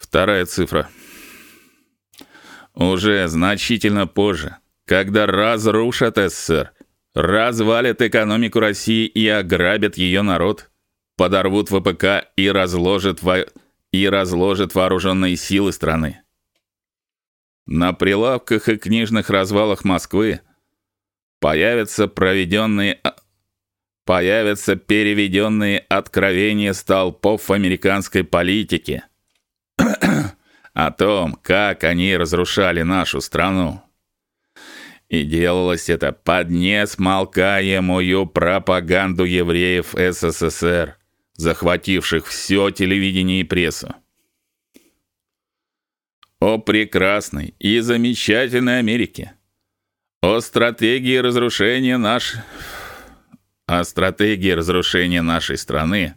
Вторая цифра. Уже значительно позже, когда разрушат СССР, развалят экономику России и ограбят ее народ, подорвут ВПК и разложат во... и разложат вооруженные силы страны. На прилавках и книжных развалах Москвы появятся проведенные появятся переведенные откровения столпов американской политики о том, как они разрушали нашу страну. И делалось это под несмолкаемую пропаганду евреев СССР, захвативших все телевидение и прессу. О прекрасной и замечательной Америке. О стратегии разрушения наш о стратегии разрушения нашей страны.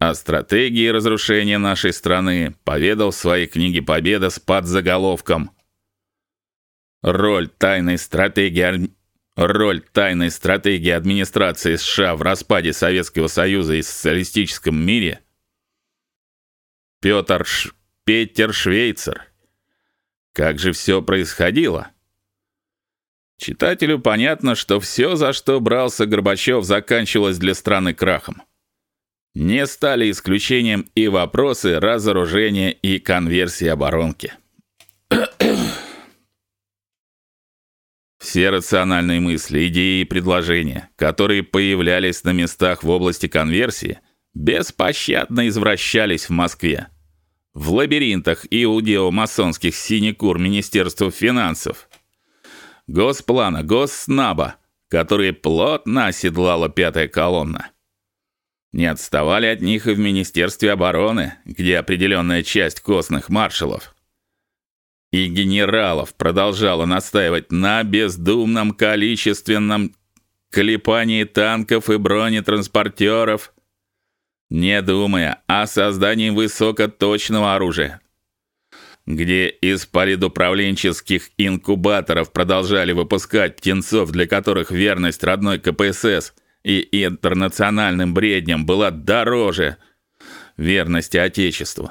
О стратегии разрушения нашей страны поведал в своей книге Победа с подзаголовком Роль тайной стратегии роль тайной стратегии администрации США в распаде Советского Союза и социалистическом мире. Пётр Ш... Петер Швейцер. Как же все происходило? Читателю понятно, что все, за что брался Горбачев, заканчивалось для страны крахом. Не стали исключением и вопросы разоружения и конверсии оборонки. Все рациональные мысли, идеи и предложения, которые появлялись на местах в области конверсии, беспощадно извращались в Москве. В лабиринтах иудео-масонских синекур Министерства финансов – Госплана, Госснаба, которые плотно оседлала пятая колонна. Не отставали от них и в Министерстве обороны, где определенная часть костных маршалов и генералов продолжала настаивать на бездумном количественном клепании танков и бронетранспортеров, не думая о создании высокоточного оружия, где из политуправленческих инкубаторов продолжали выпускать птенцов, для которых верность родной КПСС и интернациональным бредням была дороже верности отечеству.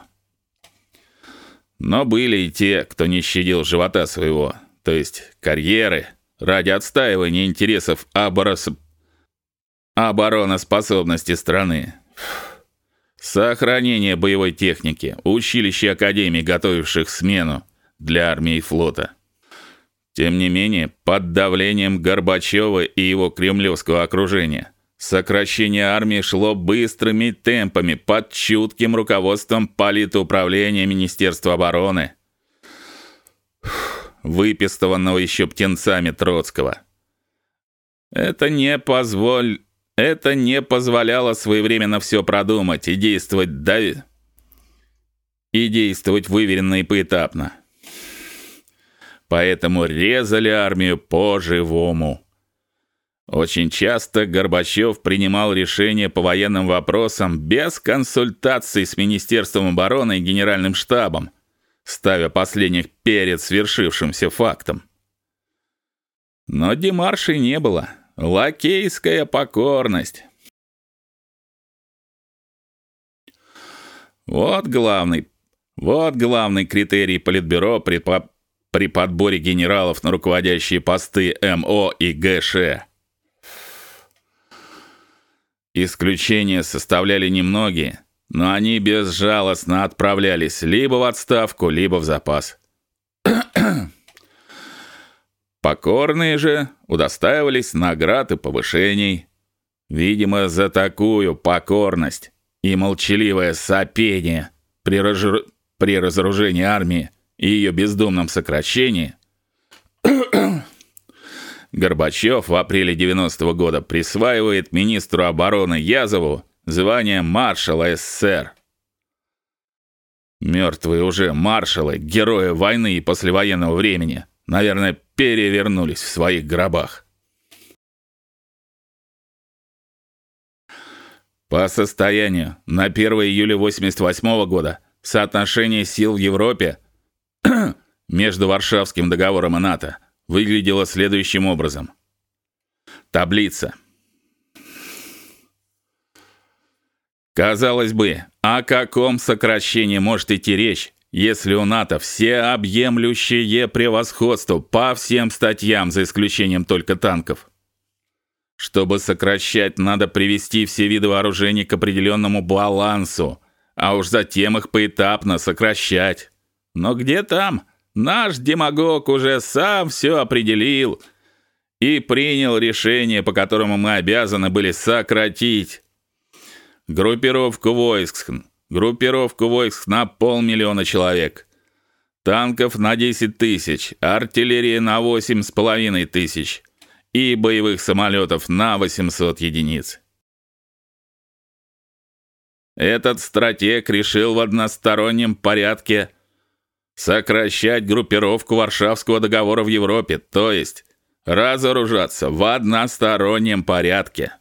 Но были и те, кто не щадил живота своего, то есть карьеры, ради отстаивания интересов оборос... обороноспособности страны. Сохранение боевой техники, училища и академий, готовивших смену для армии и флота. Тем не менее, под давлением Горбачева и его кремлевского окружения сокращение армии шло быстрыми темпами под чутким руководством политуправления Министерства обороны, выпистованного еще птенцами Троцкого. Это не позволь это не позволяло своевременно все продумать и действовать дави и действовать выверенно и поэтапно. Поэтому резали армию по-живому. Очень часто Горбачев принимал решения по военным вопросам без консультаций с Министерством обороны и Генеральным штабом, ставя последних перед свершившимся фактом. Но демаршей не было. Лакейская покорность. Вот главный, вот главный критерий политбюро при, при подборе генералов на руководящие посты МО и ГШ. Исключения составляли немногие, но они безжалостно отправлялись либо в отставку, либо в запас. Покорные же удостаивались наград и повышений. Видимо, за такую покорность и молчаливое сопение при, разжир... при разоружении армии и ее бездумном сокращении Горбачев в апреле 90 -го года присваивает министру обороны Язову звание маршала СССР. Мертвые уже маршалы, герои войны и послевоенного времени, наверное, перевернулись в своих гробах. По состоянию на 1 июля 88 года соотношение сил в Европе между Варшавским договором и НАТО выглядело следующим образом. Таблица. Казалось бы, О каком сокращении может идти речь, если у НАТО всеобъемлющее превосходство по всем статьям, за исключением только танков? Чтобы сокращать, надо привести все виды вооружений к определенному балансу, а уж затем их поэтапно сокращать. Но где там? Наш демагог уже сам все определил и принял решение, по которому мы обязаны были сократить группировку войск, группировку войск на полмиллиона человек, танков на 10 тысяч, артиллерии на восемь с половиной тысяч и боевых самолетов на 800 единиц. Этот стратег решил в одностороннем порядке сокращать группировку Варшавского договора в Европе, то есть разоружаться в одностороннем порядке.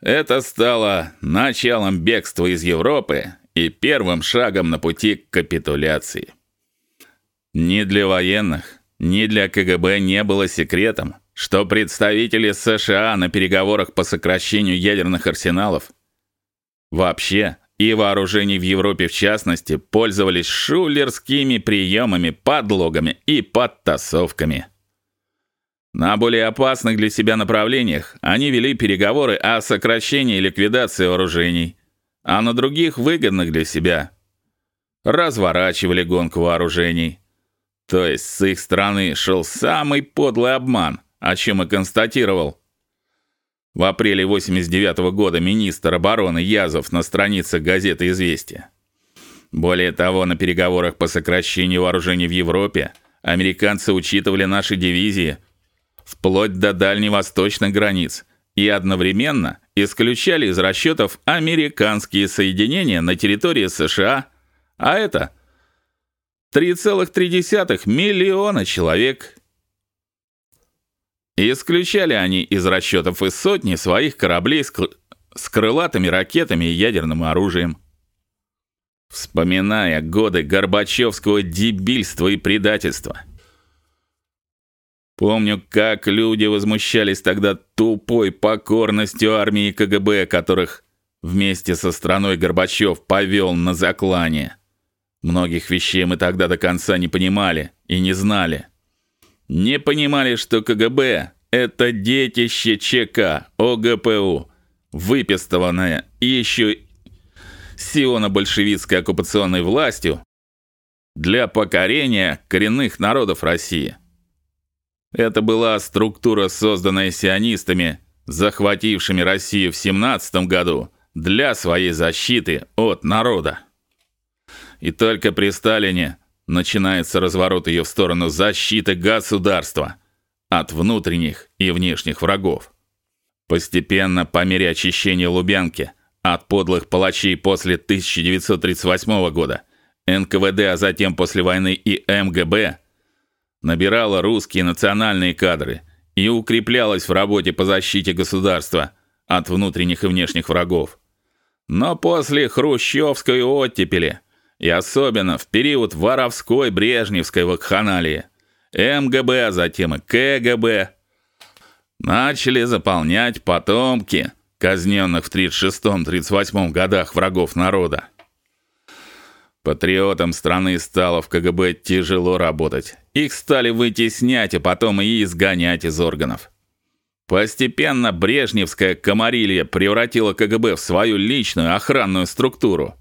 Это стало началом бегства из Европы и первым шагом на пути к капитуляции. Ни для военных, ни для КГБ не было секретом, что представители США на переговорах по сокращению ядерных арсеналов вообще и вооружений в Европе в частности пользовались шулерскими приемами, подлогами и подтасовками. На более опасных для себя направлениях они вели переговоры о сокращении и ликвидации вооружений, а на других выгодных для себя разворачивали гонку вооружений. То есть с их стороны шел самый подлый обман, о чем и констатировал в апреле 89 -го года министр обороны Язов на странице газеты Известия. Более того, на переговорах по сокращению вооружений в Европе американцы учитывали наши дивизии вплоть до дальневосточных границ и одновременно исключали из расчетов американские соединения на территории США, а это 3,3 миллиона человек. Исключали они из расчетов и сотни своих кораблей с, с крылатыми ракетами и ядерным оружием. Вспоминая годы Горбачевского дебильства и предательства, Помню, как люди возмущались тогда тупой покорностью армии КГБ, которых вместе со страной Горбачев повел на заклание. Многих вещей мы тогда до конца не понимали и не знали. Не понимали, что КГБ это детище ЧК, ОГПУ, выпистованное еще сионо-большевистской оккупационной властью для покорения коренных народов России. Это была структура, созданная сионистами, захватившими Россию в 17 году для своей защиты от народа. И только при Сталине начинается разворот ее в сторону защиты государства от внутренних и внешних врагов. Постепенно, по мере очищения Лубянки от подлых палачей после 1938 года, НКВД, а затем после войны и МГБ набирала русские национальные кадры и укреплялась в работе по защите государства от внутренних и внешних врагов. Но после хрущевской оттепели и особенно в период воровской брежневской вакханалии МГБ, а затем и КГБ начали заполнять потомки казненных в 36-38 годах врагов народа. Патриотам страны стало в КГБ тяжело работать. Их стали вытеснять, а потом и изгонять из органов. Постепенно брежневская комарилья превратила КГБ в свою личную охранную структуру.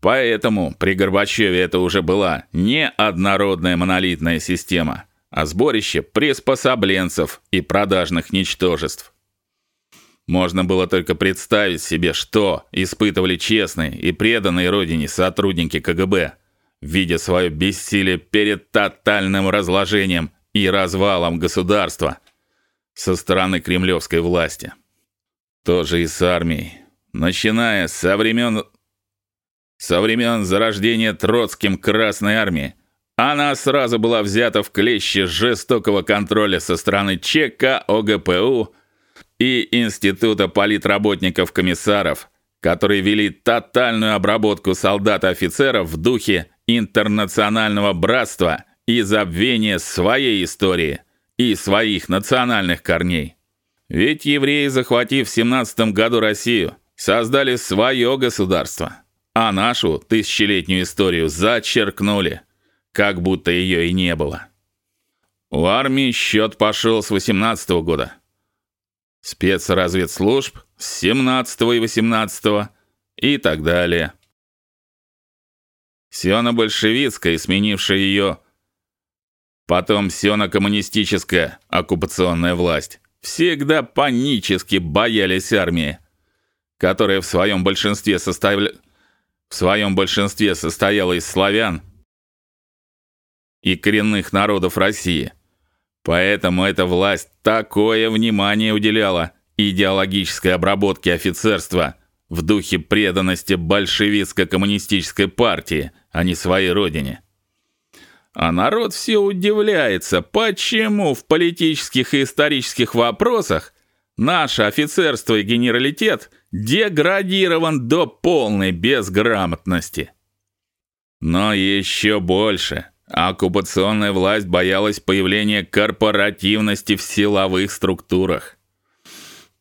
Поэтому при Горбачеве это уже была не однородная монолитная система, а сборище приспособленцев и продажных ничтожеств. Можно было только представить себе, что испытывали честные и преданные родине сотрудники КГБ, видя свое бессилие перед тотальным разложением и развалом государства со стороны кремлевской власти. То же и с армией. Начиная со времен со времен зарождения Троцким Красной армии, она сразу была взята в клещи жестокого контроля со стороны ЧК ОГПУ и Института политработников-комиссаров, которые вели тотальную обработку солдат и офицеров в духе интернационального братства и забвения своей истории и своих национальных корней. Ведь евреи, захватив в 17 году Россию, создали свое государство, а нашу тысячелетнюю историю зачеркнули, как будто ее и не было. У армии счет пошел с 18 -го года. Спецразведслужб с 17 и 18 и так далее. Сиона-большевистская, сменившая ее, потом сиона-коммунистическая оккупационная власть, всегда панически боялись армии, которая в своем большинстве составля... в своем большинстве состояла из славян и коренных народов России. Поэтому эта власть такое внимание уделяла идеологической обработке офицерства в духе преданности большевистско-коммунистической партии, а не своей родине. А народ все удивляется, почему в политических и исторических вопросах наше офицерство и генералитет деградирован до полной безграмотности. Но еще больше оккупационная власть боялась появления корпоративности в силовых структурах.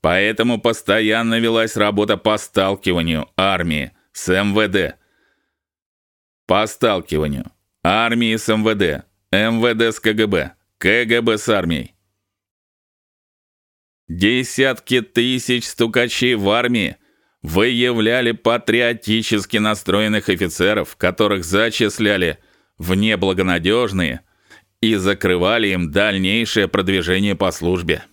Поэтому постоянно велась работа по сталкиванию армии с МВД. По сталкиванию армии с МВД, МВД с КГБ, КГБ с армией. Десятки тысяч стукачей в армии выявляли патриотически настроенных офицеров, которых зачисляли в неблагонадежные и закрывали им дальнейшее продвижение по службе.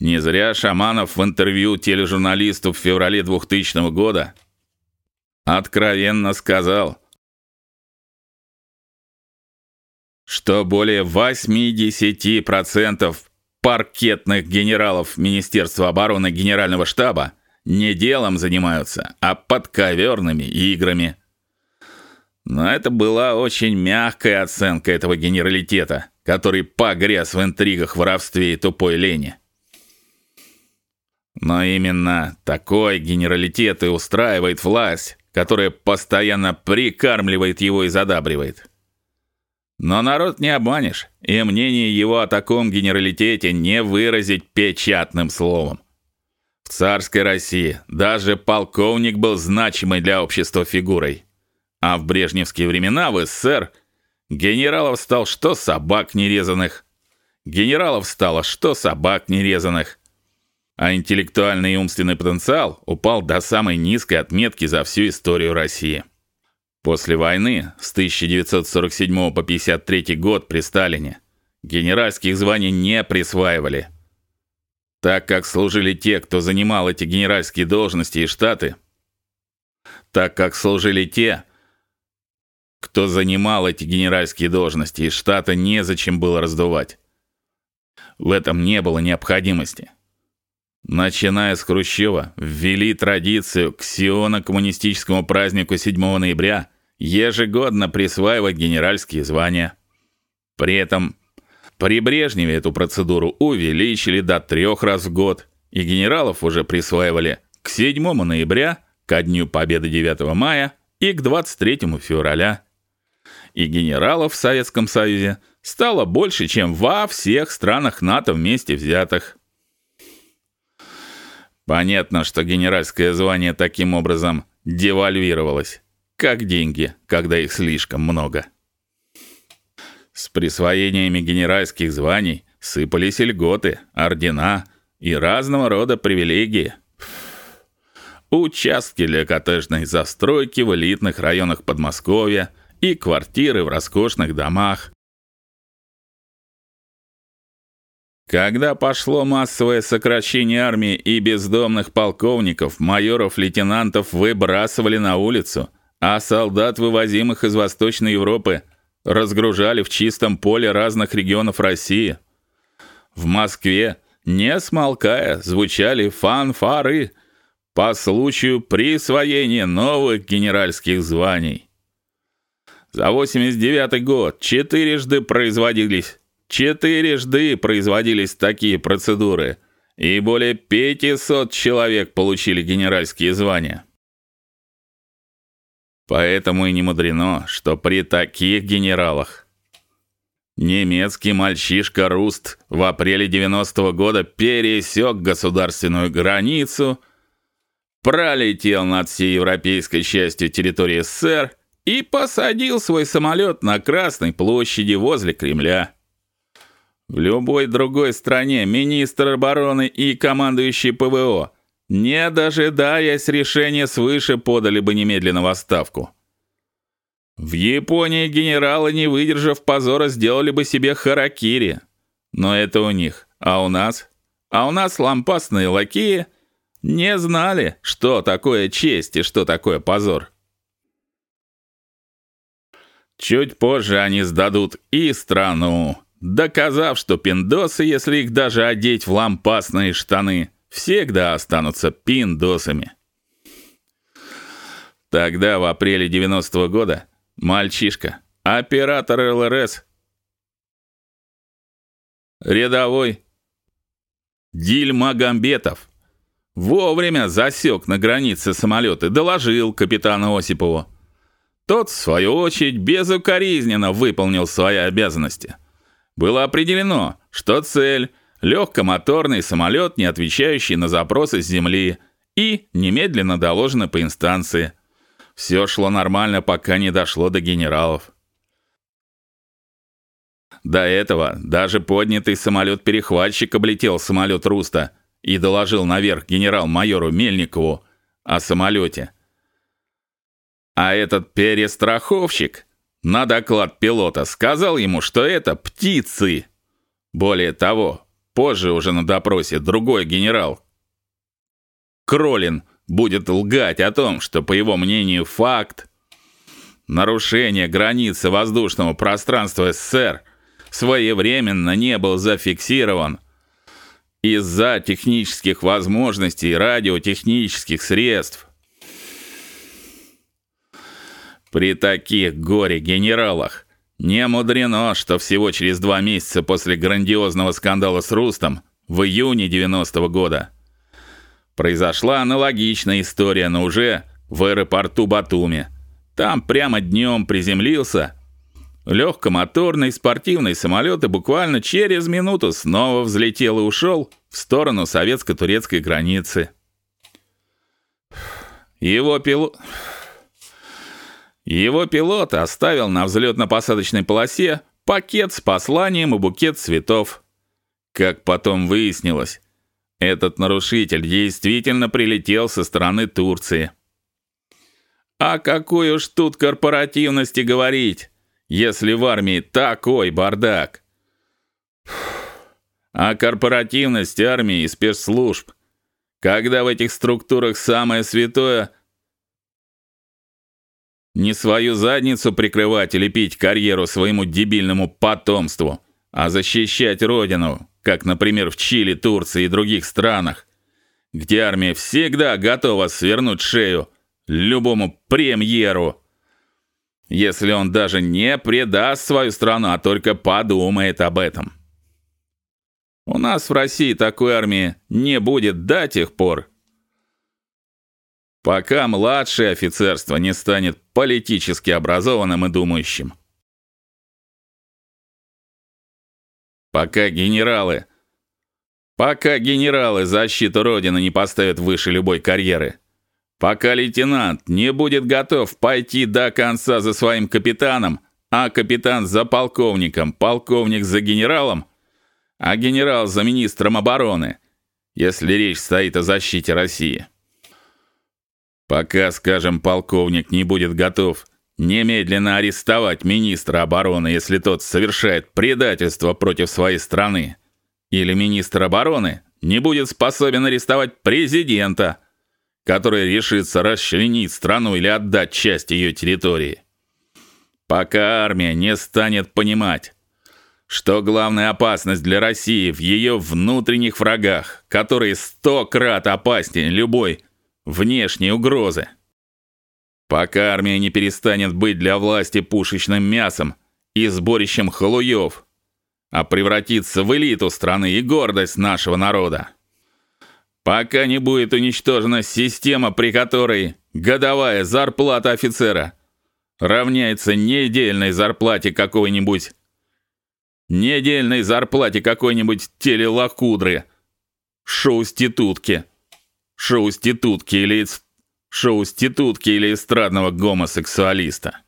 Не зря Шаманов в интервью тележурналисту в феврале 2000 года откровенно сказал, что более 80% паркетных генералов Министерства обороны Генерального штаба не делом занимаются, а подковерными играми. Но это была очень мягкая оценка этого генералитета, который погряз в интригах, воровстве и тупой лени. Но именно такой генералитет и устраивает власть, которая постоянно прикармливает его и задабривает. Но народ не обманешь, и мнение его о таком генералитете не выразить печатным словом. В царской России даже полковник был значимой для общества фигурой. А в брежневские времена в СССР генералов стал что собак нерезанных. Генералов стало что собак нерезанных. А интеллектуальный и умственный потенциал упал до самой низкой отметки за всю историю России. После войны с 1947 по 53 год при Сталине генеральских званий не присваивали. Так как служили те, кто занимал эти генеральские должности и штаты, так как служили те, кто занимал эти генеральские должности и штата незачем было раздувать. В этом не было необходимости. Начиная с Хрущева, ввели традицию к сионо-коммунистическому празднику 7 ноября ежегодно присваивать генеральские звания. При этом при Брежневе эту процедуру увеличили до трех раз в год, и генералов уже присваивали к 7 ноября, ко дню Победы 9 мая и к 23 февраля. И генералов в Советском Союзе стало больше, чем во всех странах НАТО вместе взятых. Понятно, что генеральское звание таким образом девальвировалось как деньги, когда их слишком много. С присвоениями генеральских званий сыпались льготы, ордена и разного рода привилегии. Участки для коттеджной застройки в элитных районах Подмосковья и квартиры в роскошных домах. Когда пошло массовое сокращение армии и бездомных полковников, майоров, лейтенантов выбрасывали на улицу, а солдат, вывозимых из Восточной Европы, разгружали в чистом поле разных регионов России. В Москве, не смолкая, звучали фанфары по случаю присвоения новых генеральских званий. За 89 год четырежды производились четырежды производились такие процедуры, и более 500 человек получили генеральские звания. Поэтому и не мудрено, что при таких генералах немецкий мальчишка Руст в апреле 90 -го года пересек государственную границу пролетел над всей европейской частью территории СССР и посадил свой самолет на Красной площади возле Кремля. В любой другой стране министр обороны и командующий ПВО, не дожидаясь решения свыше, подали бы немедленно в отставку. В Японии генералы, не выдержав позора, сделали бы себе харакири. Но это у них. А у нас? А у нас лампасные лакеи не знали, что такое честь и что такое позор. Чуть позже они сдадут и страну, доказав, что пиндосы, если их даже одеть в лампасные штаны, всегда останутся пиндосами. Тогда в апреле 90-го года мальчишка, оператор ЛРС, рядовой Дильмагамбетов вовремя засек на границе самолет и доложил капитану Осипову. Тот, в свою очередь, безукоризненно выполнил свои обязанности. Было определено, что цель легкомоторный самолет, не отвечающий на запросы с земли, и немедленно доложено по инстанции. Все шло нормально, пока не дошло до генералов. До этого даже поднятый самолет перехватчик облетел самолет Руста и доложил наверх генерал-майору Мельникову о самолете. А этот перестраховщик на доклад пилота сказал ему, что это птицы. Более того, позже уже на допросе другой генерал Кролин будет лгать о том, что по его мнению факт нарушения границы воздушного пространства СССР своевременно не был зафиксирован из-за технических возможностей радиотехнических средств. При таких горе-генералах не мудрено, что всего через два месяца после грандиозного скандала с Рустом в июне 90 -го года произошла аналогичная история, но уже в аэропорту Батуми. Там прямо днем приземлился легкомоторный спортивный самолет и буквально через минуту снова взлетел и ушел в сторону советско-турецкой границы. Его пилот его пилот оставил на взлетно-посадочной полосе пакет с посланием и букет цветов. Как потом выяснилось, этот нарушитель действительно прилетел со стороны Турции. А какой уж тут корпоративности говорить, если в армии такой бардак. А корпоративность армии и спецслужб, когда в этих структурах самое святое – не свою задницу прикрывать или пить карьеру своему дебильному потомству, а защищать родину, как, например, в Чили, Турции и других странах, где армия всегда готова свернуть шею любому премьеру, если он даже не предаст свою страну, а только подумает об этом. У нас в России такой армии не будет до тех пор, пока младшее офицерство не станет политически образованным и думающим. Пока генералы пока генералы защиту родины не поставят выше любой карьеры. Пока лейтенант не будет готов пойти до конца за своим капитаном, а капитан за полковником, полковник за генералом, а генерал за министром обороны, если речь стоит о защите России. Пока, скажем, полковник не будет готов немедленно арестовать министра обороны, если тот совершает предательство против своей страны, или министр обороны не будет способен арестовать президента, который решится расчленить страну или отдать часть ее территории. Пока армия не станет понимать, что главная опасность для России в ее внутренних врагах, которые сто крат опаснее любой внешние угрозы. Пока армия не перестанет быть для власти пушечным мясом и сборищем халуев, а превратится в элиту страны и гордость нашего народа. Пока не будет уничтожена система, при которой годовая зарплата офицера равняется недельной зарплате какой-нибудь недельной зарплате какой-нибудь телелакудры, шоуститутки шоуститутки или шоу ститутки или эстрадного гомосексуалиста.